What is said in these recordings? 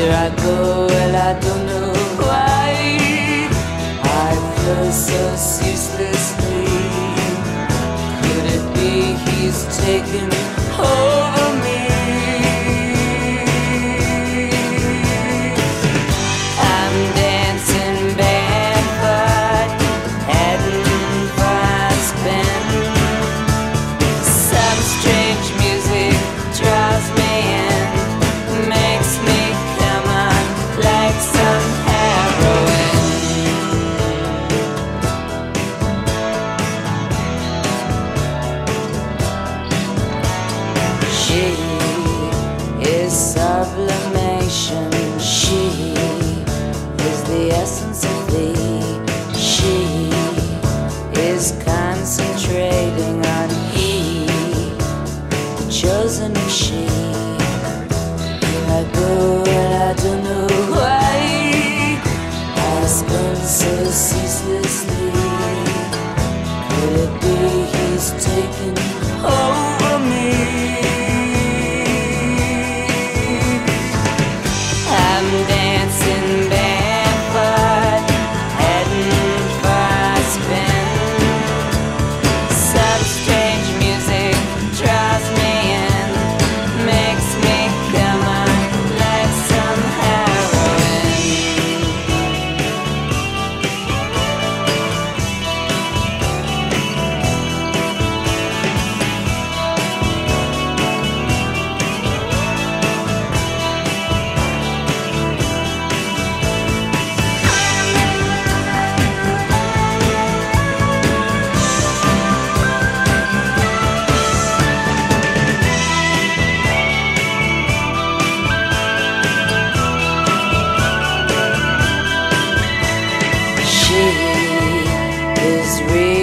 Here I go, well I don't know why I feel so ceaselessly Could it be he's taken over? She is sublimation. She is the essence of thee. She is concentrating on he, the chosen of she. I go and I don't know why. I spin so ceaselessly.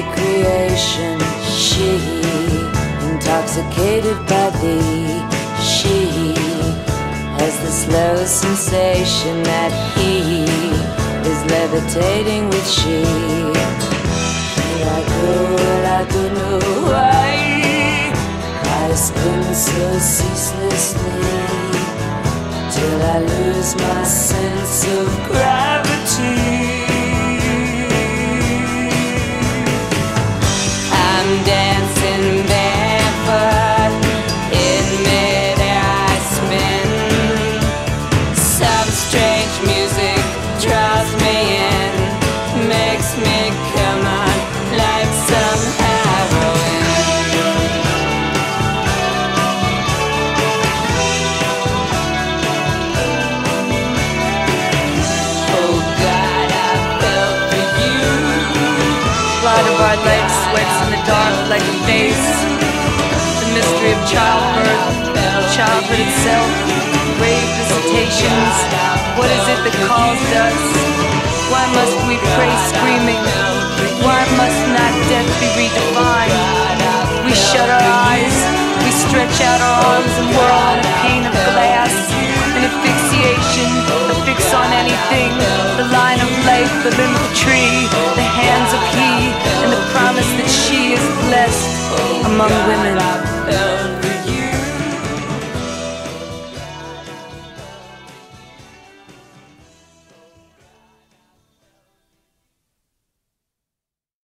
Recreation. She intoxicated by thee. She has the slow sensation that he is levitating with she. I spin so ceaselessly till I lose my sense of like a face. The mystery of childbirth, childhood itself, grave visitations. What is it that calls us? Why must we pray screaming? Why must not death be redefined? We shut our eyes, we stretch out our arms and whirl on a pane of glass. An asphyxiation, a fix on anything. The line of life, the limb of a tree, among women.